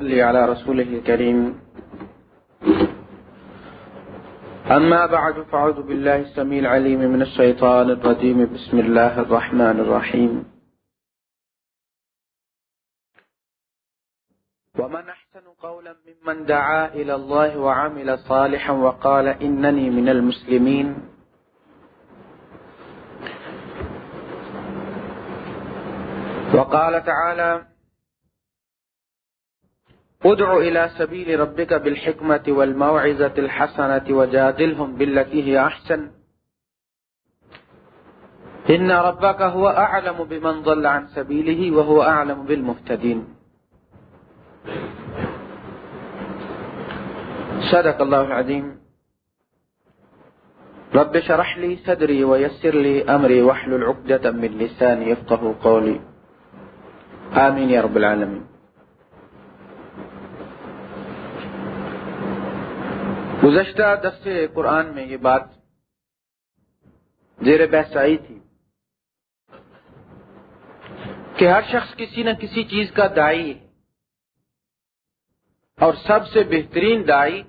صلی على رسوله الكريم. أما بعد فعوذ بالله السميع العليم من الشيطان الرجيم. بسم الله الرحمن الرحيم. ومن أحسن قولا ممن دعا إلى الله وعمل صالحا وقال إنني من المسلمين. وقال تعالى ادع الى سبيل ربك بالحكمة والموعظة الحسنة وجادلهم بالتي هي احسن. ان ربك هو اعلم بمن ضل عن سبيله وهو اعلم بالمهتدين صدق الله العظيم رب شرح لي صدري ويسر لي امري واحلل عقدة من لساني يفقه قولي آمين يا رب العالمين گزشتہ دس قرآن میں یہ بات زیر بحث آئی تھی کہ ہر شخص کسی نہ کسی چیز کا دائی ہے اور سب سے بہترین دائی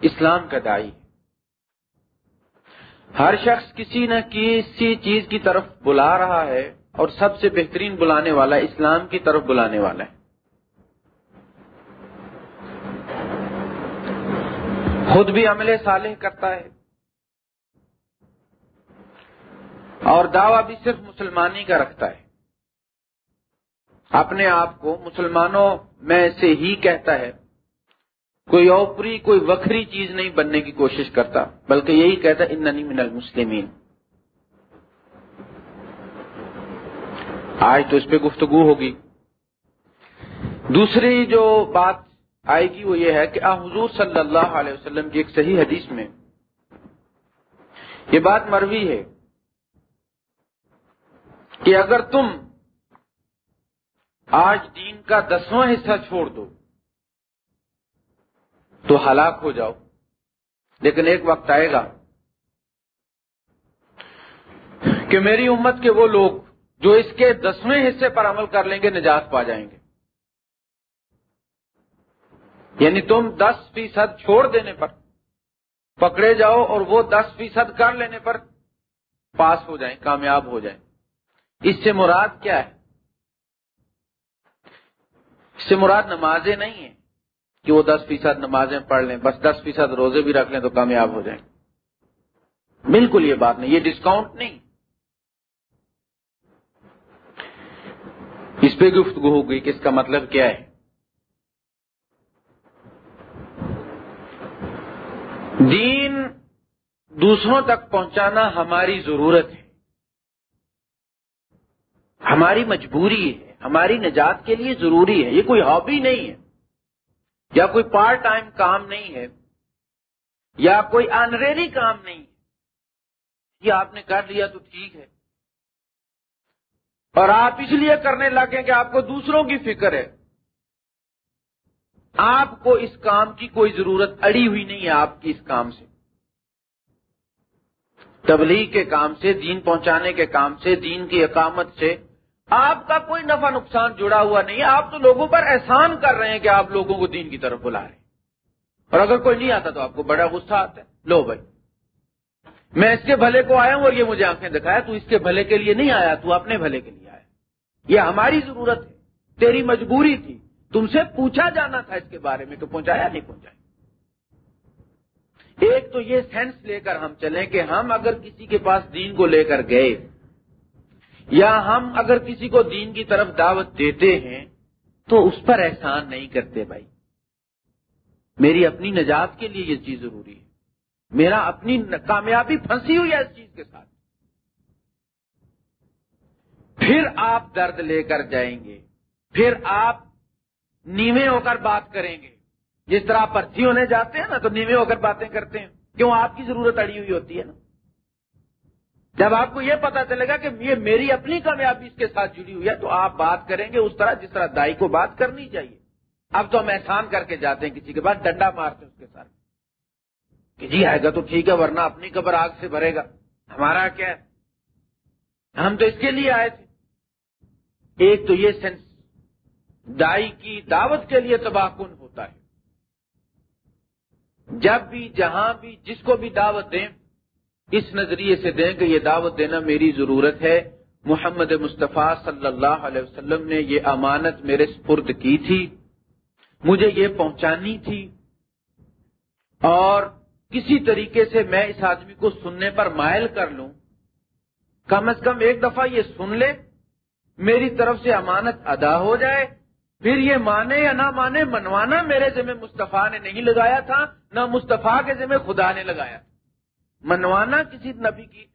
اسلام کا دائی ہے۔ ہر شخص کسی نہ کسی چیز کی طرف بلا رہا ہے اور سب سے بہترین بلانے والا اسلام کی طرف بلانے والا ہے۔ خود بھی عمل صالح کرتا ہے۔ اور دعویٰ بھی صرف مسلمانی کا رکھتا ہے۔ اپنے آپ کو مسلمانوں میں سے ہی کہتا ہے۔ کوئی اوپری کوئی وکری چیز نہیں بننے کی کوشش کرتا، بلکہ یہی کہتا اننی من المسلمین۔ آج تو اس پہ گفتگو ہوگی۔ دوسری جو بات آئے گی وہ یہ ہے کہ حضور صلی اللہ علیہ وسلم کی ایک صحیح حدیث میں یہ بات مروی ہے کہ اگر تم آج دین کا دسواں حصہ چھوڑ دو تو ہلاک ہو جاؤ، لیکن ایک وقت آئے گا کہ میری امت کے وہ لوگ جو اس کے دسویں حصے پر عمل کر لیں گے، نجات پا جائیں گے۔ یعنی تم دس فیصد چھوڑ دینے پر پکڑے جاؤ اور وہ دس فیصد کر لینے پر پاس ہو جائیں، کامیاب ہو جائیں۔ اس سے مراد کیا ہے؟ اس سے مراد نمازیں نہیں ہیں کہ وہ دس فیصد نمازیں پڑھ لیں، بس دس فیصد روزے بھی رکھ لیں تو کامیاب ہو جائیں۔ بالکل یہ بات نہیں، یہ ڈسکاؤنٹ نہیں۔ اس پہ گفتگو ہو گئی کہ اس کا مطلب کیا ہے؟ دین دوسروں تک پہنچانا ہماری ضرورت ہے۔ ہماری مجبوری ہے، ہماری نجات کے لیے ضروری ہے۔ یہ کوئی ہابی نہیں ہے، یا کوئی پارٹ ٹائم کام نہیں ہے، یا کوئی آنریری کام نہیں ہے۔ یہ آپ نے کر لیا تو ٹھیک ہے۔ اور آپ اس لیے کرنے لگے کہ آپ کو دوسروں کی فکر ہے۔ آپ کو اس کام کی کوئی ضرورت اڑی ہوئی نہیں ہے آپ کی اس کام سے۔ تبلیغ کے کام سے، دین پہنچانے کے کام سے، دین کی اقامت سے آپ کا کوئی نفع نقصان جڑا ہوا نہیں ہے۔ آپ تو لوگوں پر احسان کر رہے ہیں کہ آپ لوگوں کو دین کی طرف بلا رہے ہیں۔ اور اگر کوئی نہیں آتا تو آپ کو بڑا غصہ آتا ہے۔ لو بھائی، میں اس کے بھلے کو آیا ہوں اور یہ مجھے آنکھیں دکھایا، تو اس کے بھلے کے لیے نہیں آیا، تو اپنے بھلے کے لیے آیا۔ یہ ہماری ضرورت ہے۔ تیری مجبوری تھی۔ تم سے پوچھا جانا تھا اس کے بارے میں کہ پہنچایا نہیں، پہنچایا۔ ایک تو یہ سینس لے کر ہم چلیں کہ ہم اگر کسی کے پاس دین کو لے کر گئے، یا ہم اگر کسی کو دین کی طرف دعوت دیتے ہیں، تو اس پر احسان نہیں کرتے بھائی۔ میری اپنی نجات کے لیے یہ چیز ضروری ہے۔ میرا اپنی کامیابی پھنسی ہوئی ہے اس چیز کے ساتھ۔ پھر آپ درد لے کر جائیں گے۔ پھر آپ نیوے ہو کر بات کریں گے۔ جس طرح آپ پرچی ہونے جاتے ہیں نا، تو نیوے ہو کر باتیں کرتے ہیں۔ کیوں؟ آپ کی ضرورت اڑی ہوئی ہوتی ہے نا۔ جب آپ کو یہ پتا چلے گا کہ یہ میری اپنی کامیابی اس کے ساتھ جڑی ہوئی ہے، تو آپ بات کریں گے اس طرح، جس طرح دائی کو بات کرنی چاہیے۔ اب تو ہم احسان کر کے جاتے ہیں کسی کے بعد ڈنڈا مارتے ہیں اس کے ساتھ۔ کہ جی آئے گا تو ٹھیک ہے، ورنہ اپنی قبر آگ سے بھرے گا۔ ہمارا کیا ہے؟ ہم تو اس کے لیے آئے تھے۔ ایک تو یہ سینس دائی کی دعوت کے لیے تباہ کن ہوتا ہے۔ جب بھی، جہاں بھی، جس کو بھی دعوت دیں، اس نظریے سے دیں کہ یہ دعوت دینا میری ضرورت ہے۔ محمد مصطفیٰ صلی اللہ علیہ وسلم نے یہ امانت میرے سپرد کی تھی۔ مجھے یہ پہنچانی تھی۔ اور کسی طریقے سے میں اس آدمی کو سننے پر مائل کر لوں۔ کم از کم ایک دفعہ یہ سن لے، میری طرف سے امانت ادا ہو جائے۔ پھر یہ مانے یا نہ مانے، منوانا میرے ذمہ مصطفیٰ نے نہیں لگایا تھا، نہ مصطفیٰ کے ذمہ خدا نے لگایا۔ تھا منوانا کسی نبی کی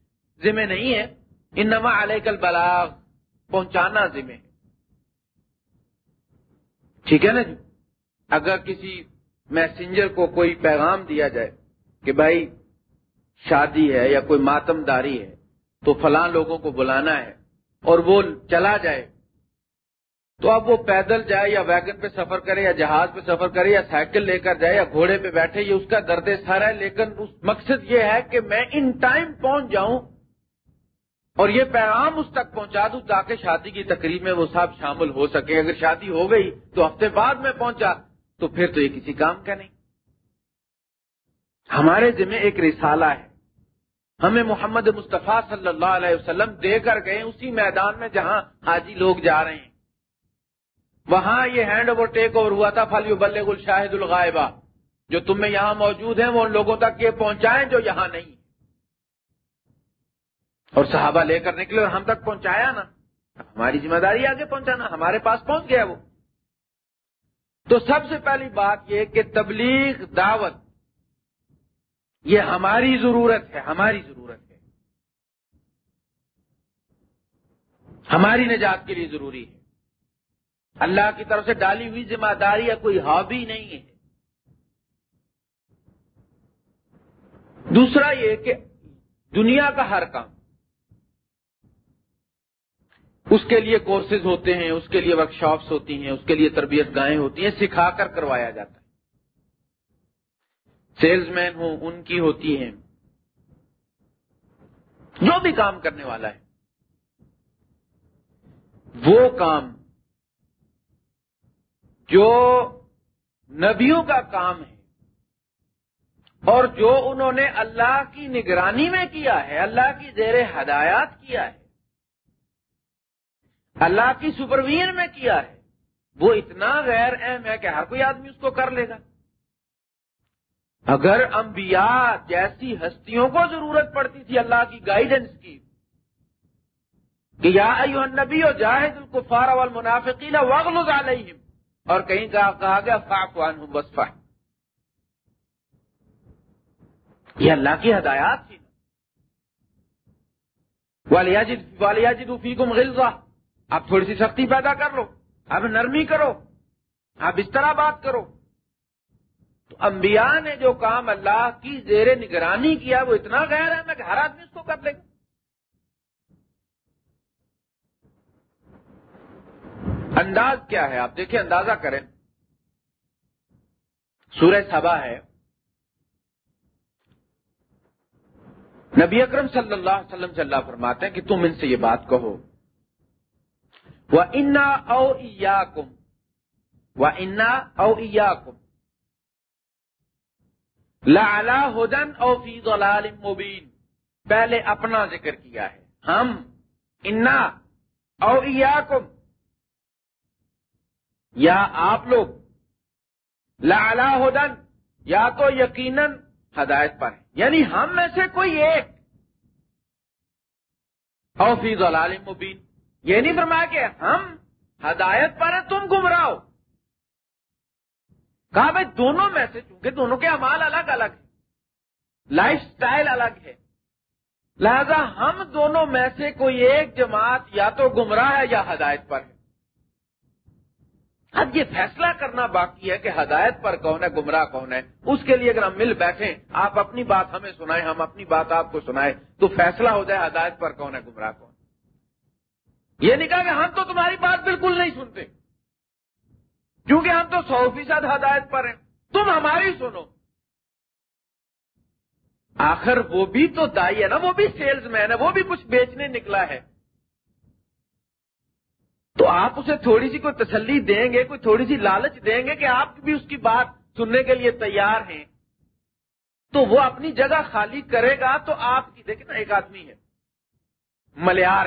ذمہ نہیں ہے، انما علیہ کل بلاغ پہنچانا ذمہ ہے۔ ٹھیک ہے نا جی؟ اگر کسی میسنجر کو کوئی پیغام دیا جائے کہ بھائی شادی ہے یا کوئی ماتم داری ہے، تو فلاں لوگوں کو بلانا ہے اور وہ چلا جائے تو اب وہ پیدل جائے یا ویگن پہ سفر کرے یا جہاز پہ سفر کرے یا سائیکل لے کر جائے یا گھوڑے پہ بیٹھے، یہ اس کا درد سر ہے، لیکن اس مقصد یہ ہے کہ میں ان ٹائم پہنچ جاؤں اور یہ پیغام اس تک پہنچا دوں تاکہ شادی کی تقریب میں وہ سب شامل ہو سکے اگر شادی ہو گئی تو ہفتے بعد میں پہنچا تو پھر تو یہ کسی کام کا نہیں۔ ہمارے ذمہ ایک رسالہ ہے۔ ہمیں محمد مصطفیٰ صلی اللہ علیہ وسلم دے کر گئے اسی میدان میں جہاں حاجی لوگ جا رہے ہیں۔ وہاں یہ ہینڈ اوور ٹیک اوور ہوا تھا فلی بلغ الشاہد الغائبہ جو تم میں یہاں موجود ہیں، وہ ان لوگوں تک یہ پہنچائیں جو یہاں نہیں۔ اور صحابہ لے کر نکلے اور ہم تک پہنچایا نا۔ ہماری ذمہ داری آگے پہنچانا، ہمارے پاس پہنچ گیا وہ۔ تو سب سے پہلی بات یہ کہ تبلیغ دعوت، یہ ہماری ضرورت ہے، ہماری ضرورت ہے۔ ہماری نجات کے لیے ضروری ہے۔ اللہ کی طرف سے ڈالی ہوئی ذمہ داری یا کوئی ہابی نہیں ہے۔ دوسرا یہ کہ دنیا کا ہر کام اس کے لیے کورسز ہوتے ہیں، اس کے لیے ورک شاپس ہوتی ہیں، اس کے لیے تربیت گاہیں ہوتی ہیں، سکھا کر کروایا جاتا ہے۔ سیلز مین ہوں، ان کی ہوتی ہیں۔ جو بھی کام کرنے والا ہے۔ وہ کام جو نبیوں کا کام ہے اور جو انہوں نے اللہ کی نگرانی میں کیا ہے، اللہ کی زیر ہدایات کیا ہے، اللہ کی سپروین میں کیا ہے، وہ اتنا غیر اہم ہے کہ ہر کوئی آدمی اس کو کر لے گا۔ اگر انبیاء جیسی ہستیوں کو ضرورت پڑتی تھی اللہ کی گائیڈنس کی، کہ یا ایوہ النبی و جاہد الکفار والمنافقین وغلظ علیہم اور کہیں کہا گیا فاق عنہم وصفہ. یہ اللہ کی ہدایات تھی۔ والیاجد فیکم غلظہ آپ تھوڑی سی سختی پیدا کر لو۔ اب نرمی کرو۔ آپ اس طرح بات کرو۔ تو انبیاء نے جو کام اللہ کی زیر نگرانی کیا، وہ اتنا غیر ہے میں کہ ہر آدمی اس کو کر لے۔ گا انداز کیا ہے؟ آپ دیکھیں، اندازہ کریں۔ سورہ سبا ہے۔ نبی اکرم صلی اللہ علیہ وسلم سے اللہ فرماتے ہیں کہ تم ان سے یہ بات کہو۔ وہ انا او کم وہ انا او کم لا ہدن او فی ضلال مبین۔ پہلے اپنا ذکر کیا ہے۔ ہم انا او کم یا آپ لوگ لا ہدن، یا تو یقیناً ہدایت پر ہے یعنی ہم میں سے کوئی ایک۔ او فی ضلال مبین۔ یہ نہیں فرمایا کہ ہم ہدایت پر ہیں، تم گمراہ کہا بھائی، دونوں میں سے چونکہ دونوں کے امال الگ الگ ہیں۔ لائف سٹائل الگ ہے۔ لہذا ہم دونوں میں سے کوئی ایک جماعت یا تو گمراہ ہے یا ہدایت پر ہے۔ اب یہ فیصلہ کرنا باقی ہے کہ ہدایت پر کون ہے، گمراہ کون ہے؟ اس کے لیے اگر ہم مل بیٹھیں، آپ اپنی بات ہمیں سنائیں، ہم اپنی بات آپ کو سنائیں، تو فیصلہ ہو جائے ہدایت پر کون ہے، گمراہ کون یہ نہیں کہا کہ ہم تو تمہاری بات بالکل نہیں سنتے۔ کیونکہ ہم تو سو فیصد ہدایت پر ہیں۔ تم ہماری سنو۔ آخر وہ بھی تو دائی ہے نا، وہ بھی سیلز مین ہے، وہ بھی کچھ بیچنے نکلا ہے۔ تو آپ اسے تھوڑی سی کوئی تسلی دیں گے، کوئی تھوڑی سی لالچ دیں گے کہ آپ بھی اس کی بات سننے کے لیے تیار ہیں۔ تو وہ اپنی جگہ خالی کرے گا تو آپ کی، دیکھیں نا، ایک آدمی ہے۔ ملیار،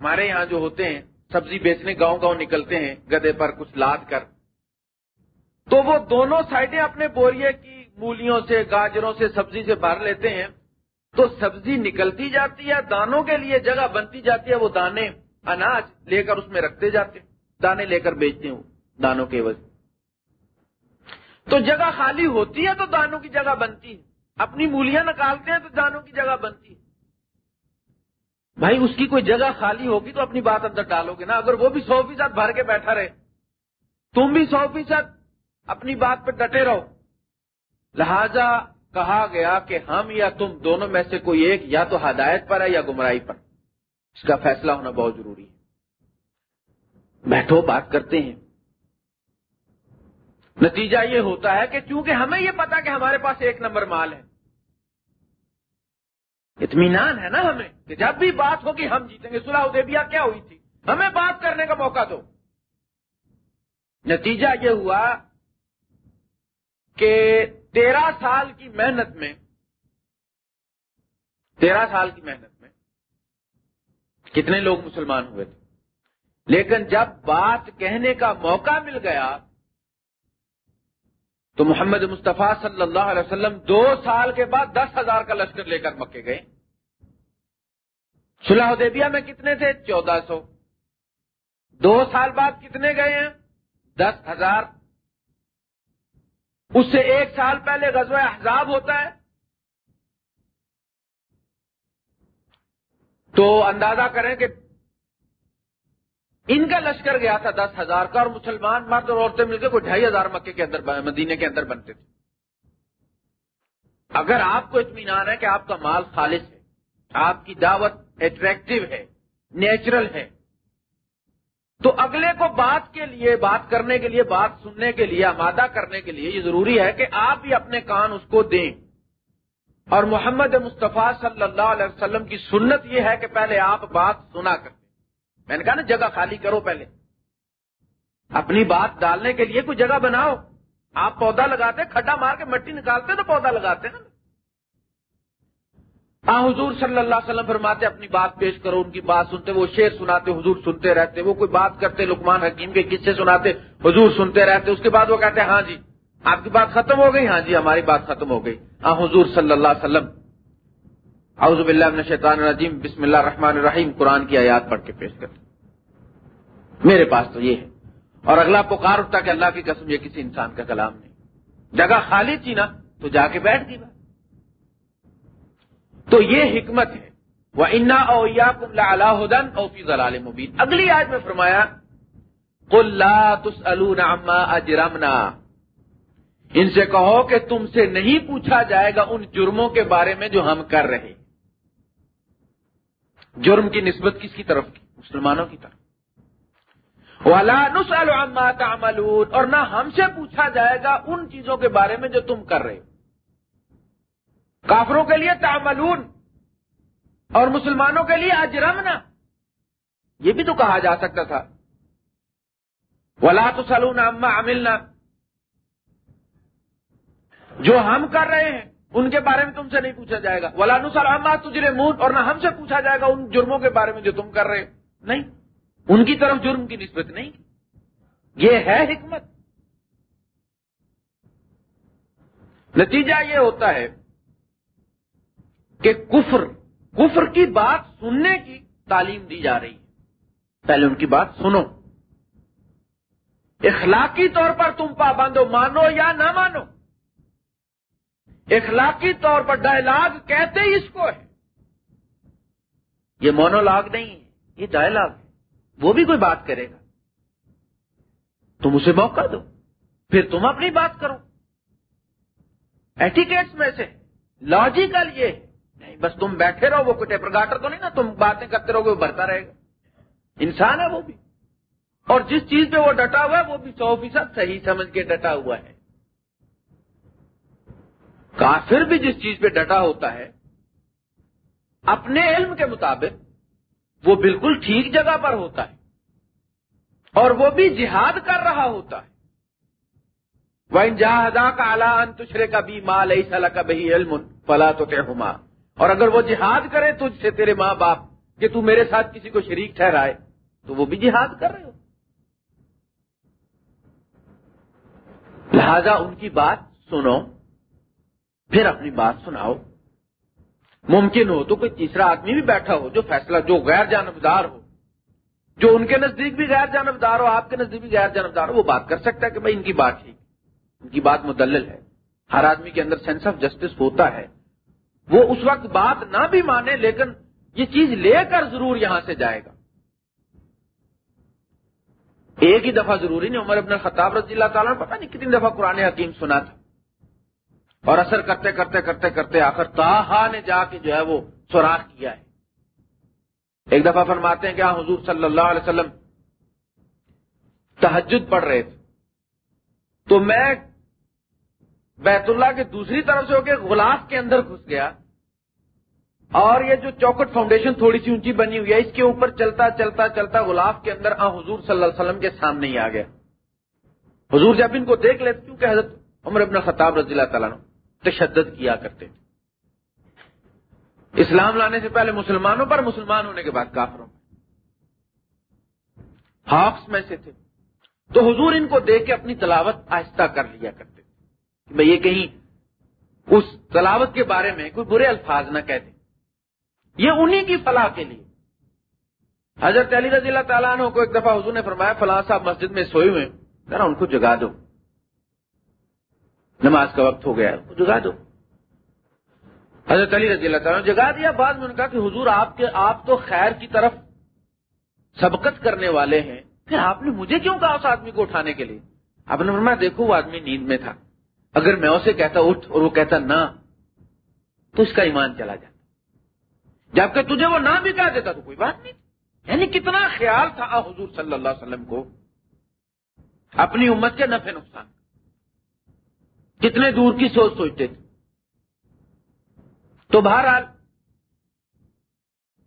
ہمارے یہاں جو ہوتے ہیں، سبزی بیچنے گاؤں گاؤں نکلتے ہیں گدے پر کچھ لاد کر۔ تو وہ دونوں سائڈیں اپنے بوریے کی مولیوں سے، گاجروں سے، سبزی سے بھر لیتے ہیں۔ تو سبزی نکلتی جاتی ہے، دانوں کے لیے جگہ بنتی جاتی ہے، وہ دانے۔ اناج لے کر اس میں رکھتے جاتے دانے لے کر بیچتے ہیں دانوں کے وجہ تو جگہ خالی ہوتی ہے تو دانوں کی جگہ بنتی ہے۔ اپنی مولیاں نکالتے ہیں تو دانوں کی جگہ بنتی ہے۔ بھائی، اس کی کوئی جگہ خالی ہوگی تو اپنی بات اندر ڈالو گے نا۔ اگر وہ بھی سو فیصد بھر کے بیٹھا رہے، تم بھی سو فیصد اپنی بات پہ ڈٹے رہو۔ لہذا کہا گیا کہ ہم یا تم دونوں میں سے کوئی ایک یا تو ہدایت پر ہے یا گمراہی پر۔ اس کا فیصلہ ہونا بہت ضروری ہے۔ بیٹھو بات کرتے ہیں۔ نتیجہ یہ ہوتا ہے کہ چونکہ ہمیں یہ پتا کہ ہمارے پاس ایک نمبر مال ہے، اطمینان ہے نا ہمیں کہ جب بھی بات ہوگی ہم جیتیں گے۔ صلاح ادیبیا کیا ہوئی تھی؟ ہمیں بات کرنے کا موقع دو۔ نتیجہ یہ ہوا کہ تیرہ سال کی محنت میں، تیرہ سال کی محنت کتنے لوگ مسلمان ہوئے تھے۔ لیکن جب بات کہنے کا موقع مل گیا، تو محمد مصطفیٰ صلی اللہ علیہ وسلم دو سال کے بعد دس ہزار کا لشکر لے کر مکے گئے۔ صلح حدیبیہ میں کتنے تھے؟ چودہ سو۔ دو سال بعد کتنے گئے ہیں؟ دس ہزار۔ اس سے ایک سال پہلے غزوہ احزاب ہوتا ہے۔ تو اندازہ کریں کہ ان کا لشکر گیا تھا دس ہزار کا اور مسلمان مرد اور عورتیں مل کے کوئی ڈھائی ہزار مکے کے اندر مدینے کے اندر بنتے تھے۔ اگر آپ کو اطمینان ہے کہ آپ کا مال خالص ہے، آپ کی دعوت اٹریکٹو ہے نیچرل ہے، تو اگلے کو بات کے لیے، بات کرنے کے لیے، بات سننے کے لیے، آمادہ کرنے کے لیے یہ ضروری ہے کہ آپ بھی اپنے کان اس کو دیں۔ اور محمد مصطفیٰ صلی اللہ علیہ وسلم کی سنت یہ ہے کہ پہلے آپ بات سنا کرتے میں نے کہا نا جگہ خالی کرو پہلے۔ اپنی بات ڈالنے کے لیے کوئی جگہ بناؤ۔ آپ پودا لگاتے کھڈا مار کے مٹی نکالتے تو پودا لگاتے نا۔ ہاں حضور صلی اللہ علیہ وسلم فرماتے اپنی بات پیش کرو، ان کی بات سنتے، وہ شیر سناتے، حضور سنتے رہتے، وہ کوئی بات کرتے لکمان حکیم کے قصے سناتے، حضور سنتے رہتے، اس کے بعد وہ کہتے ہاں جی۔ آپ کی بات ختم ہو گئی؟ ہاں جی ہماری بات ختم ہو گئی۔ ہاں حضور صلی اللہ علیہ وسلم۔ اعوذ باللہ من الشیطان الرجیم۔ بسم اللہ الرحمن الرحیم۔ قرآن کی آیات پڑھ کے پیش کرتے میرے پاس تو یہ ہے۔ اور اگلا پکار اٹھتا کہ اللہ کی قسم، یہ کسی انسان کا کلام نہیں۔ جگہ خالی تھی نا، تو جا کے بیٹھ گئی۔ تو یہ حکمت ہے۔ وہ انا اویا ہدن اوفی ضلال مبین اگلی آج میں فرمایا اجرمنا ان سے کہو کہ تم سے نہیں پوچھا جائے گا ان جرموں کے بارے میں جو ہم کر رہے جرم کی نسبت کس کی طرف کی؟ مسلمانوں کی طرف۔ والا نسل تعملون۔ اور نہ ہم سے پوچھا جائے گا ان چیزوں کے بارے میں جو تم کر رہے ہو۔ کافروں کے لیے تعملون۔ اور مسلمانوں کے لیے اجرمنا۔ یہ بھی تو کہا جا سکتا تھا۔ ولا تو سلون اما عملنا۔ جو ہم کر رہے ہیں، ان کے بارے میں تم سے نہیں پوچھا جائے گا۔ ولا نسل تجرے مون اور نہ ہم سے پوچھا جائے گا ان جرموں کے بارے میں جو تم کر رہے ہو۔ نہیں، ان کی طرف جرم کی نسبت نہیں۔ یہ ہے حکمت۔ نتیجہ یہ ہوتا ہے کہ کفر کفر کی بات سننے کی تعلیم دی جا رہی ہے۔ پہلے ان کی بات سنو۔ اخلاقی طور پر تم پابند ہو، مانو یا نہ مانو۔ اخلاقی طور پر ڈائلاگ کہتے ہی اس کو ہے۔ یہ مونولاگ نہیں ہے، یہ ڈائلاگ ہے۔ وہ بھی کوئی بات کرے گا۔ تم اسے موقع دو، پھر تم اپنی بات کرو۔ ایٹیکیٹس میں سے لاجیکل یہ نہیں، بس تم بیٹھے رہو، وہ کوئی ٹیپر گاٹر تو نہیں نا، تم باتیں کرتے رہو گے، وہ بھرتا رہے گا۔ انسان ہے وہ بھی۔ اور جس چیز پہ وہ ڈٹا ہوا ہے، وہ بھی سو فیصد صحیح سمجھ کے ڈٹا ہوا ہے۔ کافر بھی جس چیز پہ ڈٹا ہوتا ہے، اپنے علم کے مطابق وہ بالکل ٹھیک جگہ پر ہوتا ہے اور وہ بھی جہاد کر رہا ہوتا ہے۔ وہ جہادا کا اعلیٰ انتشرے کا بھی ماں لئی سلا کا بہی علم فلا تو اور اگر وہ جہاد کرے تجھ سے تیرے ماں باپ کہ تو میرے ساتھ کسی کو شریک ٹھہرائے، تو وہ بھی جہاد کر رہے ہو۔ لہذا ان کی بات سنو۔ پھر اپنی بات سناؤ۔ ممکن ہو تو کوئی تیسرا آدمی بھی بیٹھا ہو جو فیصلہ جو غیر جانبدار ہو۔ جو ان کے نزدیک بھی غیر جانبدار ہو، آپ کے نزدیک بھی غیر جانبدار ہو، وہ بات کر سکتا ہے کہ بھائی ان کی بات ٹھیک ان کی بات مدلل ہے۔ ہر آدمی کے اندر سینس آف جسٹس ہوتا ہے۔ وہ اس وقت بات نہ بھی مانے، لیکن یہ چیز لے کر ضرور یہاں سے جائے گا۔ ایک ہی دفعہ ضروری نہیں، عمر ابن خطاب رضی اللہ تعالیٰ نے پتا نہیں کتنی دفعہ قرآن حکیم سنا تھا۔ اور اثر کرتے کرتے کرتے کرتے آخر تاہا نے جا کے جو ہے وہ سوراخ کیا ہے۔ ایک دفعہ فرماتے ہیں کہ ہاں حضور صلی اللہ علیہ وسلم تحجد پڑھ رہے تھے۔ تو میں بیت اللہ کے دوسری طرف سے ہو کے غلاف کے اندر گھس گیا اور یہ جو چوکٹ فاؤنڈیشن تھوڑی سی اونچی بنی ہوئی ہے، اس کے اوپر چلتا چلتا چلتا غلاف کے اندر آ حضور صلی اللہ علیہ وسلم کے سامنے ہی آ گیا۔ حضور جب ان کو دیکھ لیتے، کیونکہ حضرت عمر ابن خطاب رضی اللہ تعالیٰ نے تشدد کیا کرتے تھے اسلام لانے سے پہلے مسلمانوں پر مسلمان ہونے کے بعد کافروں پر۔ ہاکس میں سے تھے۔ تو حضور ان کو دیکھ کے اپنی تلاوت آہستہ کر لیا کرتے تھے۔ بھائی یہ کہیں، اس تلاوت کے بارے میں کوئی برے الفاظ نہ کہتے یہ انہی کی فلاح کے لیے۔ حضرت علی رضی اللہ تعالیٰ عنہ کو ایک دفعہ حضور نے فرمایا، فلاں صاحب مسجد میں سوئے ہوئے ذرا ان کو جگا دو۔ نماز کا وقت ہو گیا جگا دو۔ حضرت علی رضی اللہ تعالیٰ نے جگا دیا، بعد میں نے کہا کہ حضور آپ کے، آپ تو خیر کی طرف سبقت کرنے والے ہیں۔ پھر آپ نے مجھے کیوں کہا اس آدمی کو اٹھانے کے لیے؟ آپ نے فرمایا، دیکھو، وہ آدمی نیند میں تھا۔ اگر میں اسے کہتا اٹھ اور وہ کہتا نہ، تو اس کا ایمان چلا جائے جبکہ تجھے وہ نہ بھی کہہ دیتا تو کوئی بات نہیں۔ یعنی کتنا خیال تھا حضور صلی اللہ علیہ وسلم کو۔ اپنی امت کے نفع نقصان۔ کتنے دور کی سوچ سوچتے تھے۔ تو بہرحال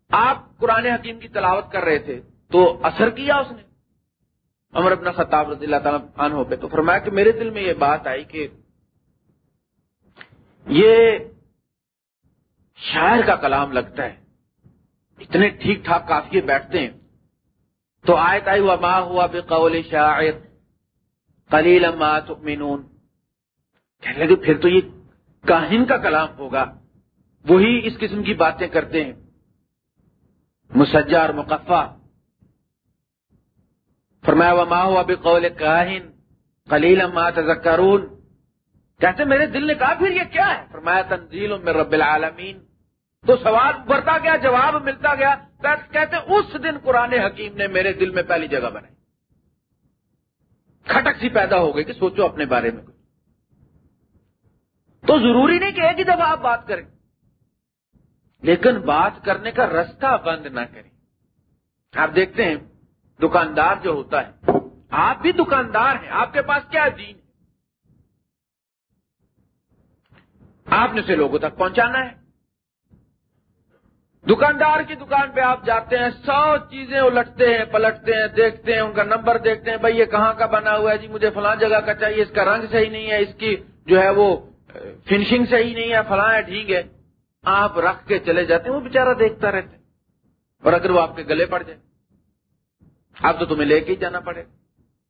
آپ قرآن حکیم کی تلاوت کر رہے تھے تو اثر کیا اس نے؟ عمر ابن خطاب رضی اللہ تعالیٰ عنہ پہ تو فرمایا کہ میرے دل میں یہ بات آئی کہ یہ شاعر کا کلام لگتا ہے۔ اتنے ٹھیک ٹھاک کافی بیٹھتے ہیں۔ تو آئے آئی ہوا ماں ہوا بے قول شاعر کلیل تؤمنون۔ کہنے لگے، پھر تو یہ کاہن کا کلام ہوگا۔ وہی اس قسم کی باتیں کرتے ہیں۔ مسجا اور مقفع۔ فرمایا وہ ماں ہوا بے قول کاہن کلیل ما تذکرون کہتے میرے دل نے کہا، پھر یہ کیا ہے؟ فرمایا، تنزیل میں رب العالمین۔ تو سوال بڑھتا گیا، جواب ملتا گیا۔ کہتے اس دن قرآن حکیم نے میرے دل میں پہلی جگہ بنائی۔ کھٹک سی پیدا ہو گئی کہ سوچو اپنے بارے میں۔ تو ضروری نہیں کہ ایک ہی دفعہ آپ بات کریں۔ لیکن بات کرنے کا رستہ بند نہ کریں۔ آپ دیکھتے ہیں، دکاندار جو ہوتا ہے، آپ بھی دکاندار ہیں، آپ کے پاس کیا دین ہے؟ آپ نے اسے لوگوں تک پہنچانا ہے۔ دکاندار کی دکان پہ آپ جاتے ہیں، سو چیزیں الٹتے ہیں، پلٹتے ہیں، دیکھتے ہیں، ان کا نمبر دیکھتے ہیں، بھائی یہ کہاں کا بنا ہوا ہے؟ جی مجھے فلاں جگہ کا چاہیے، اس کا رنگ صحیح نہیں ہے، اس کی جو ہے وہ فنشنگ صحیح نہیں ہے، فلاں ہے، ٹھیک ہے۔ آپ رکھ کے چلے جاتے ہیں، وہ بےچارا دیکھتا رہتا اور اگر وہ آپ کے گلے پڑ جائے، اب تو تمہیں لے کے ہی جانا پڑے۔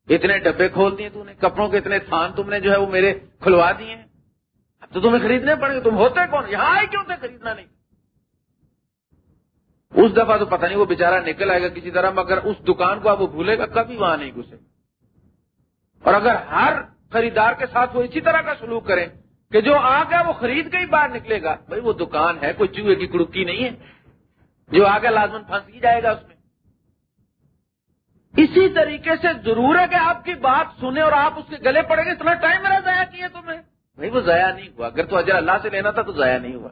اتنے ڈبے کھول دیے تم نے، کپڑوں کے اتنے تھان تم نے جو ہے وہ میرے کھلوا دیے ہیں۔ اب تو تمہیں خریدنے پڑیں گے، تم ہوتے کون؟ یہاں آئے کیوں تھے خریدنا نہیں؟ اس دفعہ تو پتہ نہیں وہ بےچارا نکل آئے گا کسی طرح، مگر اس دکان کو اب وہ بھولے گا، کبھی وہاں نہیں گھسے۔ اور اگر ہر خریدار کے ساتھ وہ اسی طرح کا سلوک کریں کہ جو آ گیا وہ خرید کے ہی باہر نکلے گا۔ بھائی وہ دکان ہے، کوئی چوہے کی کڑکی نہیں ہے۔ جو آ گیا لازمن پھنس ہی جائے گا اس میں۔ اسی طریقے سے ضرور ہے کہ آپ کی بات سنیں اور آپ اس کے گلے پڑیں گے اتنا ٹائم میرا ضائع کیے تمہیں۔ بھائی وہ ضائع نہیں ہوا۔ اگر تو اجر اللہ سے لینا تھا تو ضائع نہیں ہوا۔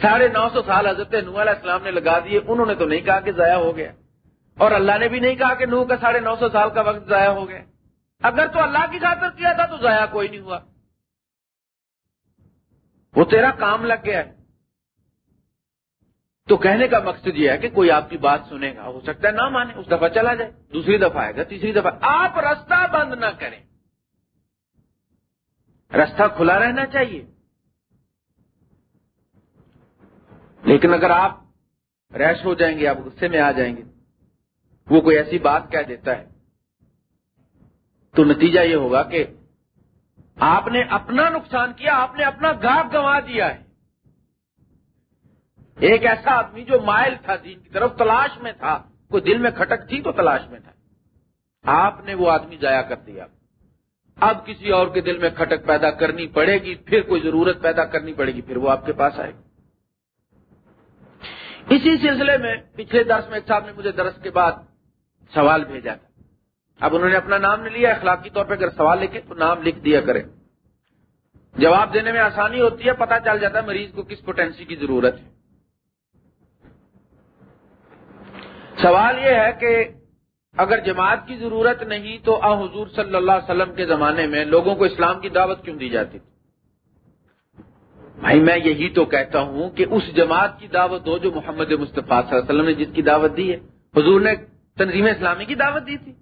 ساڑھے نو سو سال حضرت نو علیہ السلام نے لگا دیے۔ انہوں نے تو نہیں کہا کہ ضائع ہو گیا۔ اور اللہ نے بھی نہیں کہا کہ نو کا ساڑھے نو سو سال کا وقت ضائع ہو گیا۔ اگر تو اللہ کی خاطر کیا تھا تو ضائع کوئی نہیں ہوا۔ وہ تیرا کام لگ گیا ہے۔ تو کہنے کا مقصد یہ ہے کہ کوئی آپ کی بات سنے گا، ہو سکتا ہے نہ مانے، اس دفعہ چلا جائے، دوسری دفعہ آئے گا، تیسری دفعہ۔ آپ رستہ بند نہ کریں۔ رستہ کھلا رہنا چاہیے۔ لیکن اگر آپ ریش ہو جائیں گے، آپ غصے میں آ جائیں گے، وہ کوئی ایسی بات کہہ دیتا ہے۔ تو نتیجہ یہ ہوگا کہ آپ نے اپنا نقصان کیا، آپ نے اپنا گاپ گنوا دیا ہے۔ ایک ایسا آدمی جو مائل تھا دین کی طرف تلاش میں تھا کوئی دل میں کھٹک تھی تو تلاش میں تھا۔ آپ نے وہ آدمی ضائع کر دیا۔ اب کسی اور کے دل میں کھٹک پیدا کرنی پڑے گی، پھر کوئی ضرورت پیدا کرنی پڑے گی، پھر وہ آپ کے پاس آئے۔ گی اسی سلسلے میں پچھلے درس میں ایک صاحب نے مجھے درس کے بعد سوال بھیجا تھا۔ اب انہوں نے اپنا نام نہیں لیا اخلاقی طور پہ اگر سوال لکھے تو نام لکھ دیا کرے جواب دینے میں آسانی ہوتی ہے، پتہ چل جاتا ہے مریض کو کس پوٹینسی کی ضرورت ہے۔ سوال یہ ہے کہ اگر جماعت کی ضرورت نہیں تو آ حضور صلی اللہ علیہ وسلم کے زمانے میں لوگوں کو اسلام کی دعوت کیوں دی جاتی؟ تھی بھائی، میں یہی تو کہتا ہوں کہ اس جماعت کی دعوت ہو جو محمد مصطفیٰ صلی اللہ علیہ وسلم نے جس کی دعوت دی ہے۔ حضور نے تنظیم اسلامی کی دعوت دی تھی۔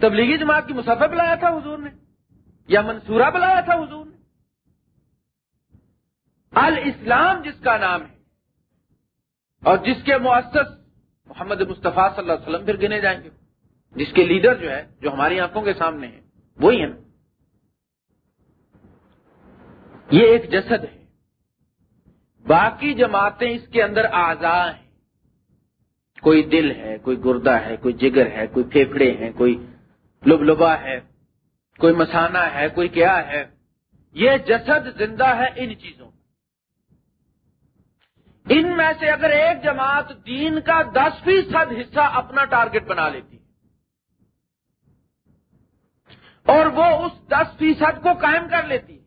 تبلیغی جماعت کی مسافر بلایا تھا حضور نے، یا منصورہ بلایا تھا حضور نے۔ الاسلام جس کا نام ہے، اور جس کے مؤثر محمد مصطفیٰ صلی اللہ علیہ وسلم پھر گنے جائیں گے۔ جس کے لیڈر جو ہے، جو ہماری آنکھوں کے سامنے ہیں، وہی ہے نا یہ ایک جسد ہے۔ باقی جماعتیں اس کے اندر آزا ہیں۔ کوئی دل ہے، کوئی گردہ ہے، کوئی جگر ہے، کوئی پھیپڑے ہیں، کوئی لبلبا ہے، کوئی مسانہ ہے، کوئی کیا ہے، یہ جسد زندہ ہے ان چیزوں ان میں سے اگر ایک جماعت دین کا دس فیصد حصہ اپنا ٹارگٹ بنا لیتی اور وہ اس دس فیصد کو قائم کر لیتی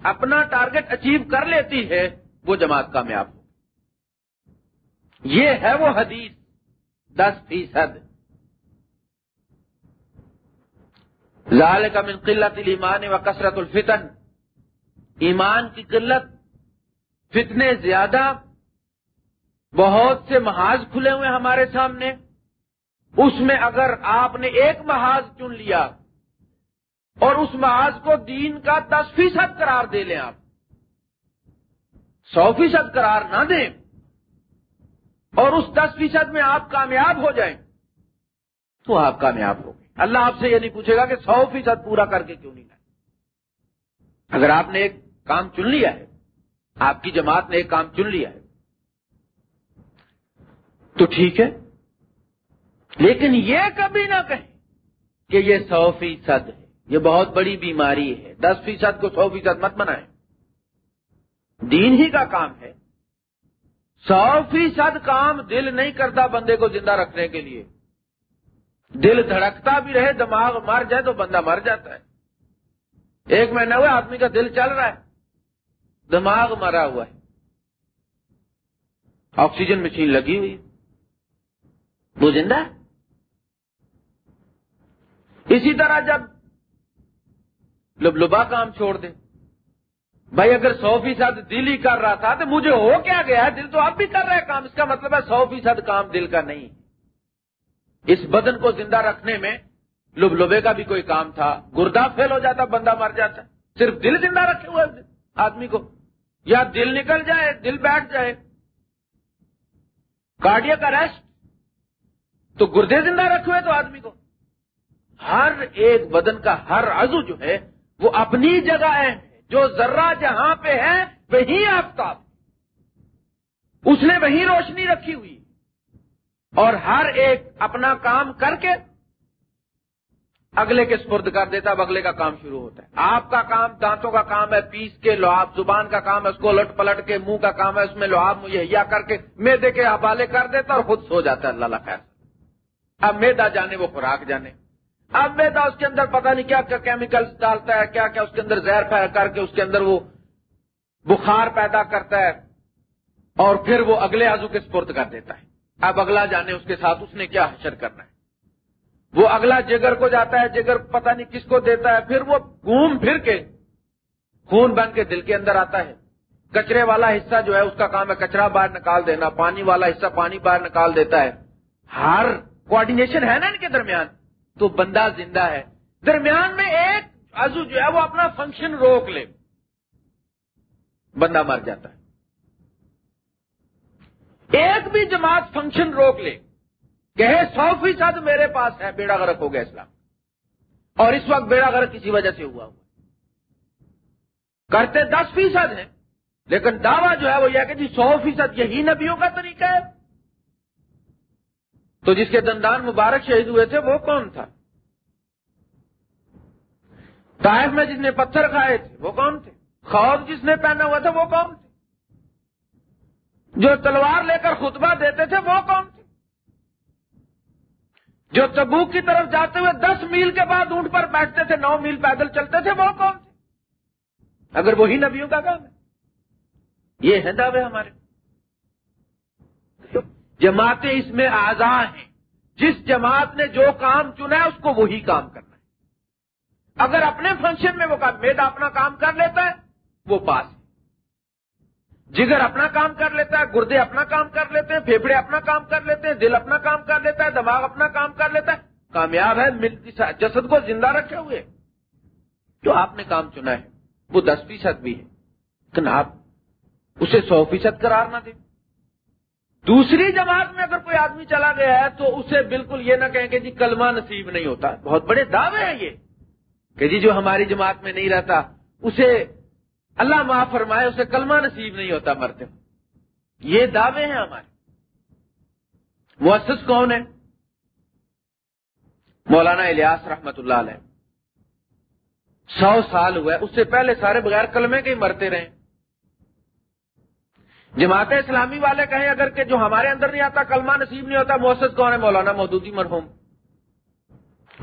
اپنا ٹارگٹ اچیو کر لیتی ہے، وہ جماعت کامیاب ہو یہ ہے وہ حدیث، دس فیصد۔ لال کا من قلت ایمان و کثرت الفتن۔ ایمان کی قلت فتنے زیادہ بہت سے محاذ کھلے ہوئے ہمارے سامنے۔ اس میں اگر آپ نے ایک محاذ چن لیا اور اس محاذ کو دین کا دس فیصد قرار دے لیں آپ، سو فیصد قرار نہ دیں اور اس دس فیصد میں آپ کامیاب ہو جائیں تو آپ کامیاب ہو گئے۔ اللہ آپ سے یہ نہیں پوچھے گا کہ سو فیصد پورا کر کے کیوں نہیں لائے؟ اگر آپ نے ایک کام چن لیا ہے، آپ کی جماعت نے ایک کام چن لیا ہے، تو ٹھیک ہے۔ لیکن یہ کبھی نہ کہیں کہ یہ سو فیصد ہے، یہ بہت بڑی بیماری ہے۔ دس فیصد کو سو فیصد مت منائے دین ہی کا کام ہے۔ سو فیصد کام دل نہیں کرتا بندے کو زندہ رکھنے کے لیے۔ دل دھڑکتا بھی رہے، دماغ مر جائے تو بندہ مر جاتا ہے۔ ایک مہینہ ہوا آدمی کا دل چل رہا ہے، دماغ مرا ہوا ہے۔ آکسیجن مشین لگی ہوئی وہ زندہ ہے؟ اسی طرح جب لبلبا کام چھوڑ دے۔ بھائی، اگر سو فیصد دل ہی کر رہا تھا تو مجھے ہو کیا گیا ہے؟ دل تو اب بھی کر رہا ہے کام۔ اس کا مطلب ہے سو فیصد کام دل کا نہیں۔ اس بدن کو زندہ رکھنے میں لبلبے کا بھی کوئی کام تھا گردا فیل ہو جاتا، بندہ مر جاتا۔ صرف دل زندہ رکھے ہوئے آدمی کو۔ یا دل نکل جائے، دل بیٹھ جائے۔ کارڈیا کا ریسٹ۔ تو گردے زندہ رکھے ہوئے تو آدمی کو۔ ہر ایک بدن کا ہر عزو جو ہے، وہ اپنی جگہ ہے۔ جو ذرہ جہاں پہ ہے وہی آفتاب۔ اس نے وہی روشنی رکھی ہوئی۔ اور ہر ایک اپنا کام کر کے اگلے کے سپرد کر دیتا اب اگلے کا کام شروع ہوتا ہے۔ آپ کا کام دانتوں کا کام ہے، پیس کے لوہاب، زبان کا کام ہے، اس کو لٹ پلٹ کے منہ کا کام ہے، اس میں لوہاب، مہیا کر کے میدے کے حوالے کر دیتا اور خود سو جاتا ہے۔ اللہ خیر۔ اب میدا جانے، وہ خوراک جانے۔ اب میدا اس کے اندر پتہ نہیں کیا کیا کیمیکلز ڈالتا ہے، کیا کیا اس کے اندر زہر پھیر کر کے اس کے اندر وہ بخار پیدا کرتا ہے اور پھر وہ اگلے آزو کے سپرد کر دیتا ہے۔ اب اگلا جانے اس کے ساتھ اس نے کیا حشر کرنا ہے؟ وہ اگلا جگر کو جاتا ہے، جگر پتہ نہیں کس کو دیتا ہے، پھر وہ گھوم پھر کے خون بن کے دل کے اندر آتا ہے۔ کچرے والا حصہ جو ہے، اس کا کام ہے کچرا باہر نکال دینا، پانی والا حصہ پانی باہر نکال دیتا ہے۔ ہر کوآڈینیشن ہے نا ان کے درمیان۔ تو بندہ زندہ ہے۔ درمیان میں ایک عزو جو ہے، وہ اپنا فنکشن روک لے۔ بندہ مر جاتا ہے۔ ایک بھی جماعت فنکشن روک لے کہ سو فیصد میرے پاس ہے، بیڑا غرق ہو گیا اسلام۔ اور اس وقت بیڑا غرق کسی وجہ سے ہوا ہوا کرتے دس فیصد ہیں، لیکن دعویٰ جو ہے وہ یہ کہ جی سو فیصد یہی نبیوں کا طریقہ ہے۔ تو جس کے دندان مبارک شہید ہوئے تھے، وہ کون تھا؟ طائف میں جس نے پتھر کھائے تھے، وہ کون تھے؟ خوف جس نے پہنا ہوا تھا، وہ کون تھے؟ جو تلوار لے کر خطبہ دیتے تھے وہ کون تھے؟ جو تبوک کی طرف جاتے ہوئے دس میل کے بعد اونٹ پر بیٹھتے تھے، نو میل پیدل چلتے تھے، وہ کون تھے؟ اگر وہی نبیوں کا کام ہے۔ یہ ہے دعوے ہمارے۔ جماعتیں اس میں آزاد ہیں۔ جس جماعت نے جو کام چنا ہے، اس کو وہی کام کرنا ہے۔ اگر اپنے فنکشن میں وہ میدا اپنا کام کر لیتا ہے، وہ پاس ہے جگر اپنا کام کر لیتا ہے، گردے اپنا کام کر لیتے ہیں پھیپڑے اپنا کام کر لیتے ہیں، دل اپنا کام کر لیتا ہے، دماغ اپنا کام کر لیتا ہے۔ کامیاب ہے جسد کو زندہ رکھے ہوئے۔ جو آپ نے کام چنا ہے، وہ دس فیصد بھی ہے۔ لیکن آپ اسے سو فیصد قرار نہ دیں۔ دوسری جماعت میں اگر کوئی آدمی چلا گیا ہے، تو اسے بالکل یہ نہ کہیں کہ جی کلمہ نصیب نہیں ہوتا۔ بہت بڑے دعوے ہیں یہ۔ کہ جی جو ہماری جماعت میں نہیں رہتا، اسے اللہ معاف فرمائے، اسے کلمہ نصیب نہیں ہوتا مرتے یہ دعوے ہیں ہمارے۔ مؤسس کون ہے مولانا الیاس رحمت اللہ علیہ۔ سو سال ہوئے، اس سے پہلے سارے بغیر کلمے کے ہی مرتے رہے۔ جماعت اسلامی والے کہیں اگر کہ جو ہمارے اندر نہیں آتا، کلمہ نصیب نہیں ہوتا محسوس کون ہے مولانا مودودی مرحوم۔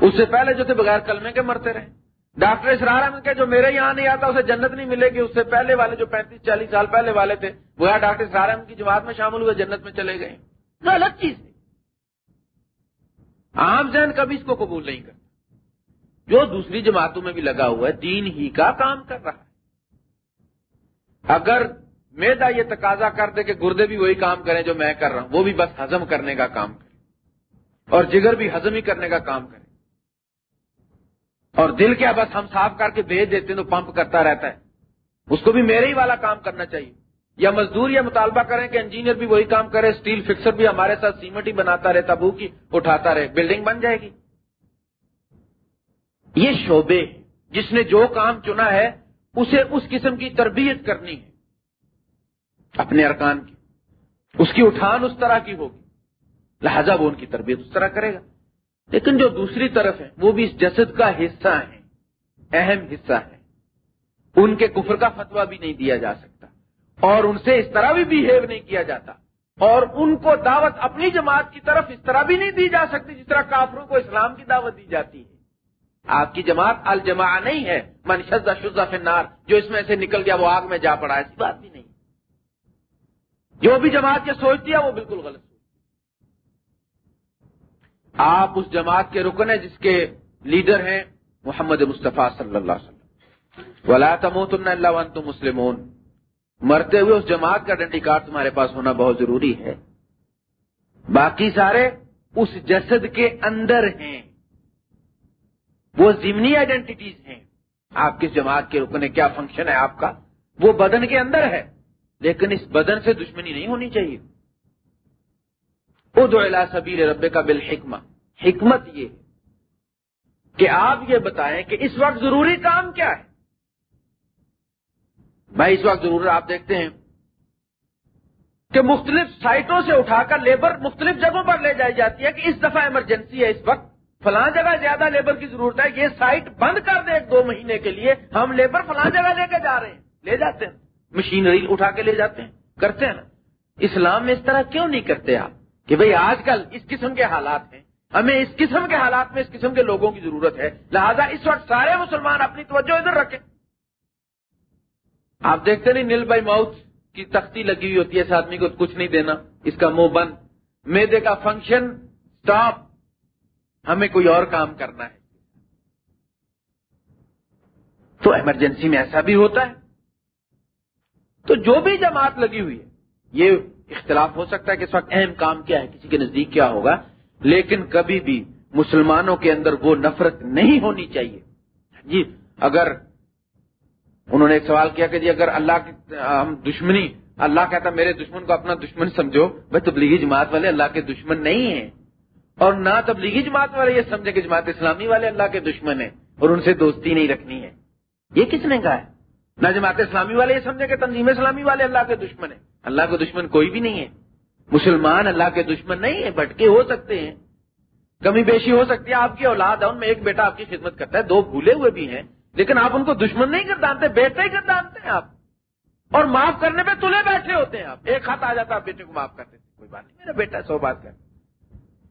اس سے پہلے جو تھے، بغیر کلمے کے مرتے رہے۔ ڈاکٹر اسرار احمد کے جو میرے یہاں نہیں آتا، اسے جنت نہیں ملے گی، اس سے پہلے والے جو پینتیس، چالیس سال پہلے والے تھے، وہ یہاں ڈاکٹر اسرار احمد کی جماعت میں شامل ہوئے، جنت میں چلے گئے۔ تو الگ چیز ہے۔ عام ذہن کبھی اس کو قبول نہیں کرتا۔ جو دوسری جماعتوں میں بھی لگا ہوا ہے، دین ہی کا کام کر رہا ہے۔ اگر میدا یہ تقاضا کر دے کہ گردے بھی وہی کام کریں جو میں کر رہا ہوں، وہ بھی بس ہزم کرنے کا کام کرے اور جگر بھی ہزم ہی کرنے کا کام کرے اور دل کیا بس ہم صاف کر کے بھیج دیتے ہیں تو پمپ کرتا رہتا ہے۔ اس کو بھی میرے ہی والا کام کرنا چاہیے۔ یا مزدور یا مطالبہ کریں کہ انجینئر بھی وہی کام کرے اسٹیل فکسر بھی ہمارے ساتھ سیمنٹ ہی بناتا رہے، تبو کی اٹھاتا رہے۔ بلڈنگ بن جائے گی۔ یہ شعبے جس نے جو کام چنا ہے، اسے اس قسم کی تربیت کرنی ہے۔ اپنے ارکان کی۔ اس کی اٹھان اس طرح کی ہوگی۔ لہذا وہ ان کی تربیت اس طرح کرے گا۔ لیکن جو دوسری طرف ہے وہ بھی اس جسد کا حصہ ہے اہم حصہ ہے ان کے کفر کا فتوا بھی نہیں دیا جا سکتا۔ اور ان سے اس طرح بھی بہیو نہیں کیا جاتا۔ اور ان کو دعوت اپنی جماعت کی طرف اس طرح بھی نہیں دی جا سکتی جس طرح کافروں کو اسلام کی دعوت دی جاتی ہے۔ آپ کی جماعت الجما نہیں ہے، من شزہ فنار جو اس میں سے نکل گیا وہ آگ میں جا پڑا ایسی بات بھی نہیں۔ جو بھی جماعت یہ سوچتی ہے، وہ بالکل غلط آپ اس جماعت کے رکن ہیں جس کے لیڈر ہیں محمد مصطفیٰ صلی اللہ علیہ وسلم۔ ولا تموت اللہ ون مسلمون۔ مرتے ہوئے اس جماعت کا ڈنڈی کارڈ تمہارے پاس ہونا بہت ضروری ہے۔ باقی سارے اس جسد کے اندر ہیں۔ وہ ضمنی آئیڈینٹیز ہیں۔ آپ کس جماعت کے رکن کیا فنکشن ہے آپ کا؟ وہ بدن کے اندر ہے۔ لیکن اس بدن سے دشمنی نہیں ہونی چاہیے۔ ادو سبیر رب کا بل حکمت یہ کہ آپ یہ بتائیں کہ اس وقت ضروری کام کیا ہے۔ بھائی اس وقت ضرور آپ دیکھتے ہیں کہ مختلف سائٹوں سے اٹھا کر لیبر مختلف جگہوں پر لے جائی جاتی ہے کہ اس دفعہ ایمرجنسی ہے اس وقت، فلاں جگہ زیادہ لیبر کی ضرورت ہے، یہ سائٹ بند کر دے ایک دو مہینے کے لیے، ہم لیبر فلاں جگہ لے کے جا رہے ہیں، لے جاتے ہیں۔ مشینری اٹھا کے لے جاتے ہیں، کرتے ہیں نا۔ اسلام میں اس طرح کیوں نہیں کرتے آپ؟ کہ بھئی آج کل اس قسم کے حالات ہیں، ہمیں اس قسم کے حالات میں اس قسم کے لوگوں کی ضرورت ہے، لہذا اس وقت سارے مسلمان اپنی توجہ ادھر رکھیں۔ آپ دیکھتے نہیں، نیل بائی ماؤتھ کی تختی لگی ہوئی ہوتی ہے، اس آدمی کو کچھ نہیں دینا، اس کا منہ بند۔ میدے کا فنکشن اسٹاپ ہمیں کوئی اور کام کرنا ہے۔ تو ایمرجنسی میں ایسا بھی ہوتا ہے۔ تو جو بھی جماعت لگی ہوئی ہے، یہ اختلاف ہو سکتا ہے کہ اس وقت اہم کام کیا ہے، کسی کے نزدیک کیا ہوگا، لیکن کبھی بھی مسلمانوں کے اندر وہ نفرت نہیں ہونی چاہیے۔ جی اگر انہوں نے ایک سوال کیا کہ جی اگر اللہ کی، ہم دشمنی، اللہ کہتا میرے دشمن کو اپنا دشمن سمجھو، بھائی تبلیغی جماعت والے اللہ کے دشمن نہیں ہیں۔ اور نہ تبلیغی جماعت والے یہ سمجھے کہ جماعت اسلامی والے اللہ کے دشمن ہیں اور ان سے دوستی نہیں رکھنی ہے۔ یہ کس نے کہا ہے؟ نہ جماعت اسلامی والے یہ سمجھے کہ تنظیم اسلامی والے اللہ کے دشمن ہیں۔ اللہ کے دشمن کوئی بھی نہیں ہے۔ مسلمان اللہ کے دشمن نہیں ہے بھٹکے ہو سکتے ہیں۔ کمی بیشی ہو سکتی ہے۔ آپ کی اولاد ہے، ان میں ایک بیٹا آپ کی خدمت کرتا ہے۔ دو بھولے ہوئے بھی ہیں، لیکن آپ ان کو دشمن نہیں کر دانتے بیٹا ہی گردانتے ہیں آپ۔ اور معاف کرنے پہ تلے بیٹھے ہوتے ہیں آپ۔ ایک ہاتھ آ جاتا، آپ بیٹے کو معاف کرتے کوئی بات نہیں، میرا بیٹا سو بات کر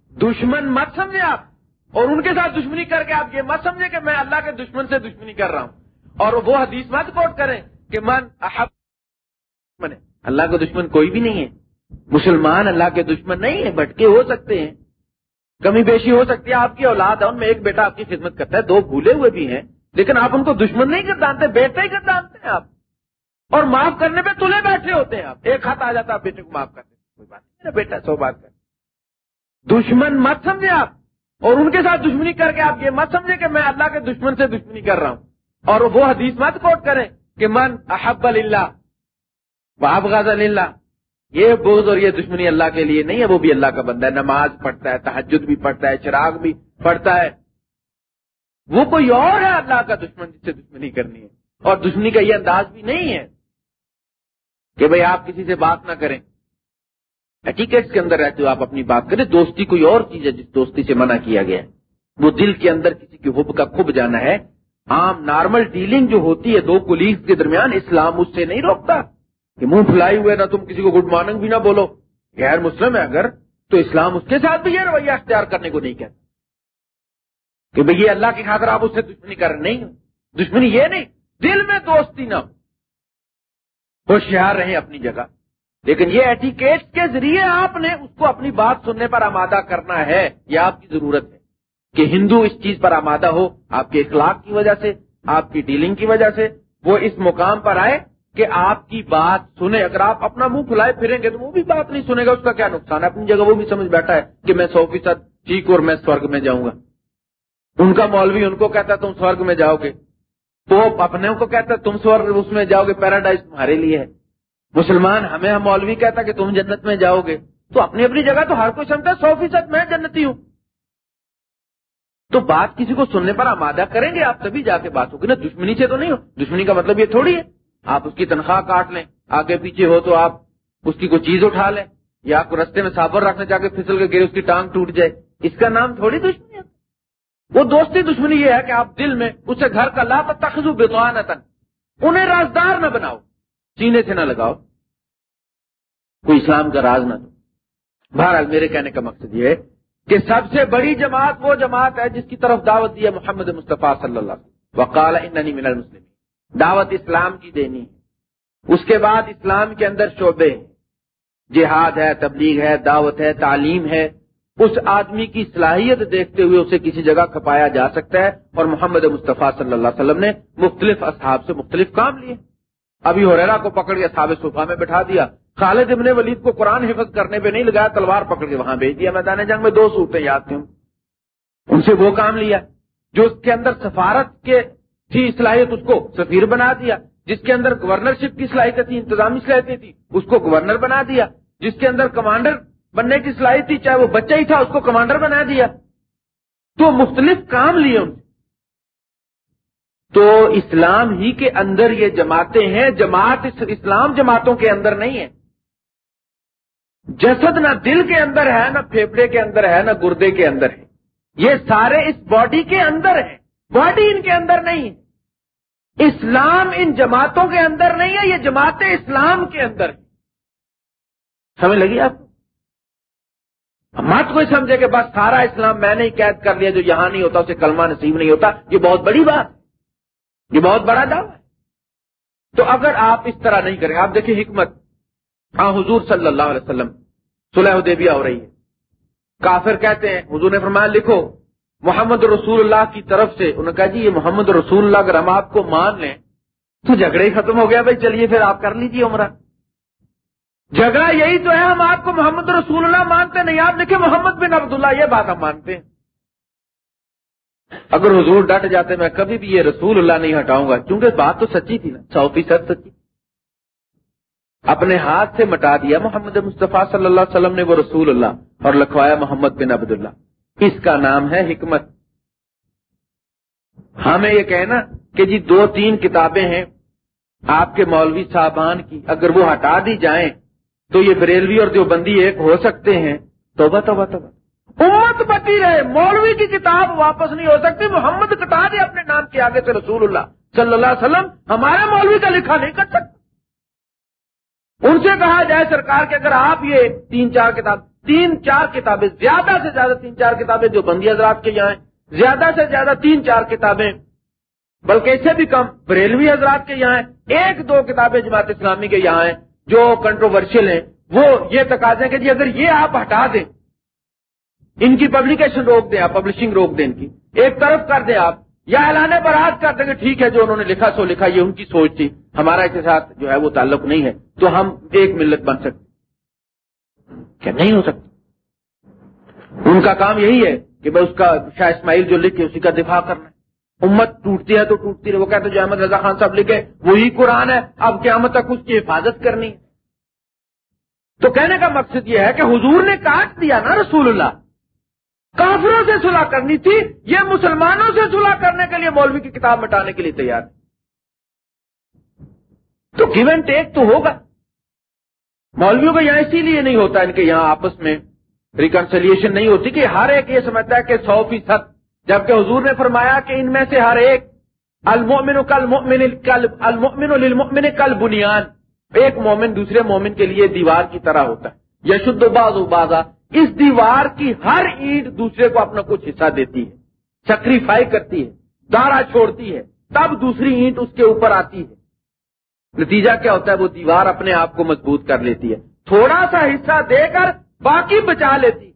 دشمن مت سمجھے آپ۔ اور ان کے ساتھ دشمنی کر کے آپ یہ مت سمجھے کہ میں اللہ کے دشمن سے دشمنی کر رہا ہوں۔ اور وہ حدیث مت کوٹ کریں کہ من احب اللہ کا دشمن کوئی بھی نہیں ہے۔ مسلمان اللہ کے دشمن نہیں ہے بٹکے ہو سکتے ہیں۔ کمی بیشی ہو سکتی ہے۔ آپ کی اولاد ہے، ان میں ایک بیٹا آپ کی خدمت کرتا ہے۔ دو بھولے ہوئے بھی ہیں، لیکن آپ ان کو دشمن نہیں کر دانتے بیٹا ہی کر دانتے ہیں آپ۔ اور معاف کرنے پہ تلے بیٹھے ہوتے ہیں آپ۔ ایک ہاتھ آ جاتا، آپ بیٹے کو معاف کرتے کوئی بات نہیں بیٹا سو بات کر دشمن مت سمجھے آپ۔ اور ان کے ساتھ دشمنی کر کے آپ یہ مت سمجھے کہ میں اللہ کے دشمن سے دشمنی کر رہا ہوں۔ اور وہ حدیث مت کوٹ کریں کہ من احب اللہ باب غاز اللہ یہ بوز اور یہ دشمنی اللہ کے لیے نہیں ہے، وہ بھی اللہ کا بندہ ہے، نماز پڑھتا ہے تحجد بھی پڑھتا ہے، چراغ بھی پڑھتا ہے۔ وہ کوئی اور ہے اللہ کا دشمن جس سے دشمنی کرنی ہے؟ اور دشمنی کا یہ انداز بھی نہیں ہے کہ بھئی آپ کسی سے بات نہ کریں۔ ایٹیکیٹس کے اندر رہتے ہو آپ اپنی بات کریں۔ دوستی کوئی اور چیز ہے جس دوستی سے منع کیا گیا ہے۔ وہ دل کے اندر کسی کی حب کا کھب جانا ہے۔ عام نارمل ڈیلنگ جو ہوتی ہے دو کولیگ کے درمیان، اسلام اس سے نہیں روکتا کہ منہ پھلائی ہوئے نہ تم کسی کو گڈ مارننگ بھی نہ بولو۔ غیر مسلم ہے اگر تو اسلام اس کے ساتھ بھی یہ رویہ اختیار کرنے کو نہیں کہتا۔ کہ بھئی یہ اللہ کی خاطر آپ اس سے دشمنی کر نہیں، دشمنی یہ نہیں، دل میں دوستی نہ ہو۔ ہوشیار رہے اپنی جگہ۔ لیکن یہ ایٹیکیٹ کے ذریعے آپ نے اس کو اپنی بات سننے پر آمادہ کرنا ہے، یہ آپ کی ضرورت ہے۔ کہ ہندو اس چیز پر آمادہ ہو، آپ کے اخلاق کی وجہ سے، آپ کی ڈیلنگ کی وجہ سے، وہ اس مقام پر آئے کہ آپ کی بات سنے۔ اگر آپ اپنا منہ کھلائے پھریں گے تو وہ بھی بات نہیں سنے گا، اس کا کیا نقصان ہے؟ اپنی جگہ وہ بھی سمجھ بیٹھا ہے کہ میں سو فیصد ٹھیک اور میں سورگ میں جاؤں گا۔ ان کا مولوی ان کو کہتا ہے، تم سورگ میں جاؤ گے۔ تو اپنے کو کہتا ہے، تم سورگ اس میں جاؤ گے پیراڈائز تمہارے لیے ہے۔ مسلمان ہمیں ہم مولوی کہتا کہ تم جنت میں جاؤ گے۔ تو اپنی اپنی جگہ تو ہر کوئی سمجھتا ہے، سو فیصد میں جنتی ہوں۔ تو بات کسی کو سننے پر آمادہ کریں گے، آپ تبھی جا کے بات ہوگی۔ نا دشمنی سے تو نہیں ہو۔ دشمنی کا مطلب یہ تھوڑی ہے۔ آپ اس کی تنخواہ کاٹ لیں۔ آگے پیچھے ہو تو آپ اس کی کوئی چیز اٹھا لیں۔ یا آپ کو رستے میں صابر رکھنے جا کے پھسل کے گرے اس کی ٹانگ ٹوٹ جائے۔ اس کا نام تھوڑی دشمنی ہے۔ وہ دوستی دشمنی یہ ہے کہ آپ دل میں اسے گھر کا لا تخذو بتوان انہیں رازدار نہ بناؤ۔ سینے سے نہ لگاؤ۔ کوئی اسلام کا راز نہ دو۔ بہرحال میرے کہنے کا مقصد یہ ہے کہ سب سے بڑی جماعت وہ جماعت ہے جس کی طرف دعوت دی ہے محمد مصطفیٰ صلی اللہ علیہ وقال اننی من المسلم دعوت اسلام کی دینی۔ ہے اس کے بعد اسلام کے اندر شعبے۔ جہاد ہے، تبلیغ ہے، دعوت ہے، تعلیم ہے۔ اس آدمی کی صلاحیت دیکھتے ہوئے اسے کسی جگہ کھپایا جا سکتا ہے اور محمد مصطفیٰ صلی اللہ علیہ وسلم نے مختلف اصحاب سے مختلف کام لیے۔ ابھی ہو کو پکڑ کے اصحاب صفحہ میں بٹھا دیا۔ خالد ابن ولید کو قرآن حفظ کرنے پہ نہیں لگایا، تلوار پکڑ کے وہاں بھیج دیا۔ میدان جنگ میں دو صورتیں یاد تھیں۔ ان سے وہ کام لیا، جو اس کے اندر سفارت کے تھی صلاحیت اس کو سفیر بنا دیا۔ جس کے اندر گورنرشپ کی صلاحیت تھی انتظامی صلاحیتیں تھی اس کو گورنر بنا دیا۔ جس کے اندر کمانڈر بننے کی صلاحیت تھی، چاہے وہ بچہ ہی تھا، اس کو کمانڈر بنا دیا۔ تو مختلف کام لیے ان سے۔ تو اسلام ہی کے اندر یہ جماعتیں ہیں، جماعت اسلام جماعتوں کے اندر نہیں ہے۔ جسد نہ دل کے اندر ہے، نہ پھیپڑے کے اندر ہے، نہ گردے کے اندر ہے۔ یہ سارے اس باڈی کے اندر ہیں۔ باڈی ان کے اندر نہیں۔ ہے اسلام ان جماعتوں کے اندر نہیں ہے، یہ جماعتیں اسلام کے اندر ہیں۔ سمجھ لگی آپ؟ مت کوئی سمجھے کہ بس سارا اسلام میں نے ہی قید کر لیا، جو یہاں نہیں ہوتا، اسے کلمہ نصیب نہیں ہوتا۔ یہ بہت بڑی بات۔ یہ بہت بڑا دعوی۔ ہے تو اگر آپ اس طرح نہیں کریں، آپ دیکھیں حکمت۔ ہاں حضور صلی اللہ علیہ وسلم صلح دیبیا ہو رہی ہے۔ کافر کہتے ہیں، حضور نے فرمایا، لکھو، محمد رسول اللہ کی طرف سے، انہوں نے کہا جی یہ محمد رسول اللہ، اگر ہم آپ کو مان لیں، تو جھگڑے ہی ختم ہو گیا۔ بھائی، چلیے پھر آپ کر لیجیے عمرہ۔ جھگڑا یہی تو ہے، ہم آپ کو محمد رسول اللہ مانتے نہیں۔ آپ دیکھیں، محمد بن عبداللہ، یہ بات ہم مانتے ہیں۔ اگر حضور ڈٹ جاتے، میں کبھی بھی یہ رسول اللہ نہیں ہٹاؤں گا کیونکہ بات تو سچی تھی نا، سو فیصد سچی۔ اپنے ہاتھ سے مٹا دیا محمد مصطفیٰ صلی اللہ علیہ وسلم نے وہ رسول اللہ اور لکھوایا محمد بن عبداللہ۔ اس کا نام ہے حکمت۔ ہمیں یہ کہنا کہ جی دو تین کتابیں ہیں آپ کے مولوی صاحبان کی، اگر وہ ہٹا دی جائیں تو یہ بریلوی اور دیوبندی ایک ہو سکتے ہیں۔ توبہ توبہ توبہ۔ امت بچی رہے، مولوی کی کتاب واپس نہیں ہو سکتی۔ محمد کٹا دے اپنے نام کے آگے سے رسول اللہ صلی اللہ علیہ وسلم ہمارے مولوی کا لکھا نہیں کر سکتے۔ ان سے کہا جائے سرکار کہ اگر آپ یہ تین چار کتاب تین چار کتابیں، زیادہ سے زیادہ تین چار کتابیں جو بندی حضرات کے یہاں ہیں، زیادہ سے زیادہ تین چار کتابیں، بلکہ اس سے بھی کم بریلوی حضرات کے یہاں ہیں، ایک دو کتابیں جماعت اسلامی کے یہاں ہیں جو کنٹروورشل ہیں، وہ یہ تقاضے کہ جی اگر یہ آپ ہٹا دیں، ان کی پبلیکیشن روک دیں آپ پبلشنگ روک دیں ان کی، ایک طرف کر دیں آپ، یا اعلان برات کر دیں کہ ٹھیک ہے جو انہوں نے لکھا سو لکھا، یہ ان کی سوچ تھی۔ ہمارا اس کے ساتھ جو ہے وہ تعلق نہیں ہے، تو ہم ایک ملت بن سکتے کیا نہیں ہو سکتا؟ ان کا کام یہی ہے کہ بس اس کا شاہ اسماعیل جو لکھے، اسی کا دفاع کرنا ہے۔ امت ٹوٹتی ہے تو ٹوٹتی رہے، وہ کہتے جو احمد رضا خان صاحب لکھے، وہی قرآن ہے، اب قیامت تک اس کی حفاظت کرنی تو کہنے کا مقصد یہ ہے کہ حضور نے کاٹ دیا نا رسول اللہ۔ کافروں سے صلح کرنی تھی، یہ مسلمانوں سے صلح کرنے کے لیے مولوی کی کتاب مٹانے کے لیے تیار تو گیو اینڈ ٹیک تو ہوگا۔ مولویوں کا یہاں اسی لیے نہیں ہوتا ان کے یہاں آپس میں ریکنسلیشن نہیں ہوتی کہ ہر ایک یہ سمجھتا ہے کہ سو فیصد۔ جبکہ حضور نے فرمایا کہ ان میں سے ہر ایک المومن کل المومن للمؤمن کل بنیان ایک مومن دوسرے مومن کے لیے دیوار کی طرح ہوتا ہے۔ یشد باز بازا اس دیوار کی ہر اینٹ دوسرے کو اپنا کچھ حصہ دیتی ہے سیکریفائی کرتی ہے، دارا چھوڑتی ہے۔ تب دوسری اینٹ اس کے اوپر آتی ہے۔ نتیجہ کیا ہوتا ہے؟ وہ دیوار اپنے آپ کو مضبوط کر لیتی ہے۔ تھوڑا سا حصہ دے کر باقی بچا لیتی۔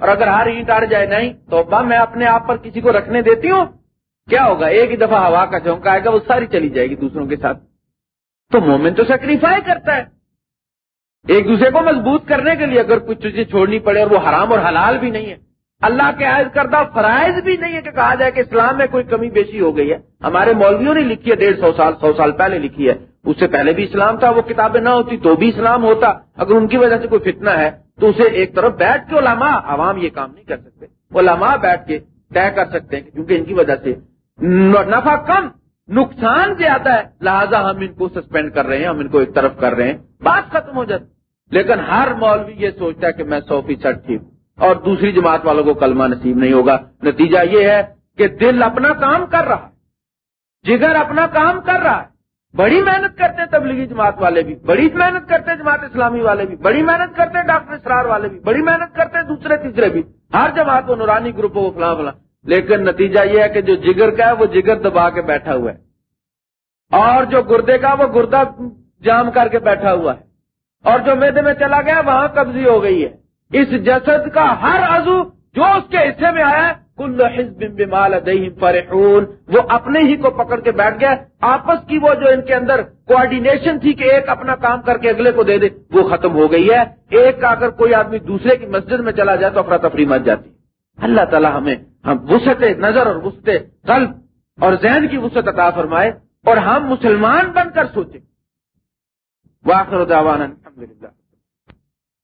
اور اگر ہر اینٹ اڑ جائے نہیں تو میں اپنے آپ پر کسی کو رکھنے دیتی ہوں، کیا ہوگا؟ ایک ہی دفعہ ہوا کا چونکا آئے گا، وہ ساری چلی جائے گی دوسروں کے ساتھ۔ تو مومن تو سیکریفائی کرتا ہے۔ ایک دوسرے کو مضبوط کرنے کے لیے اگر کچھ چیزیں چھوڑنی پڑے اور وہ حرام اور حلال بھی نہیں ہے، اللہ کے عائد کردہ فرائض بھی نہیں ہے کہ کہا جائے کہ اسلام میں کوئی کمی بیشی ہو گئی ہے۔ ہمارے مولویوں نے لکھی ہے، ڈیڑھ سو سال سو سال پہلے لکھی ہے۔ اس سے پہلے بھی اسلام تھا، وہ کتابیں نہ ہوتی تو بھی اسلام ہوتا۔ اگر ان کی وجہ سے کوئی فتنہ ہے، تو اسے ایک طرف بیٹھ کے علماء عوام یہ کام نہیں کر سکتے۔ علماء بیٹھ کے طے کر سکتے ہیں کیونکہ ان کی وجہ سے نفع کم، نقصان زیادہ ہے، لہذا ہم ان کو سسپینڈ کر رہے ہیں، ہم ان کو ایک طرف کر رہے ہیں۔ بات ختم ہو جاتی۔ لیکن ہر مولوی یہ سوچتا ہے کہ میں سو فیصد ٹھیک اور دوسری جماعت والوں کو کلمہ نصیب نہیں ہوگا۔ نتیجہ یہ ہے کہ دل اپنا کام کر رہا ہے۔ جگر اپنا کام کر رہا ہے۔ بڑی محنت کرتے ہیں تبلیغی جماعت والے بھی، بڑی محنت کرتے ہیں جماعت اسلامی والے بھی، بڑی محنت کرتے ہیں ڈاکٹر اسرار والے بھی، بڑی محنت کرتے ہیں دوسرے تیسرے بھی۔ ہر جماعت وہ نورانی گروپ وہ فلاں فلاں۔ لیکن نتیجہ یہ ہے کہ جو جگر کا ہے، وہ جگر دبا کے بیٹھا ہوا ہے۔ اور جو گردے کا، وہ گردہ جام کر کے بیٹھا ہوا ہے۔ اور جو میدے میں چلا گیا، وہاں قبضی ہو گئی ہے۔ اس جسد کا ہر عضو جو اس کے حصے میں آیا ہے کل حزب بما لديهم فرحون۔ وہ اپنے ہی کو پکڑ کے بیٹھ گیا آپس کی وہ جو ان کے اندر کوآڈینیشن تھی کہ ایک اپنا کام کر کے اگلے کو دے دے، وہ ختم ہو گئی ہے۔ ایک کا اگر کوئی آدمی دوسرے کی مسجد میں چلا جائے تو افراتفری مچ جاتی اللہ تعالیٰ ہمیں ہم وسط نظر اور وسط قلب اور ذہن کی وسط عطا فرمائے اور ہم مسلمان بن کر سوچیں۔ واخر دعوانا الحمدللہ۔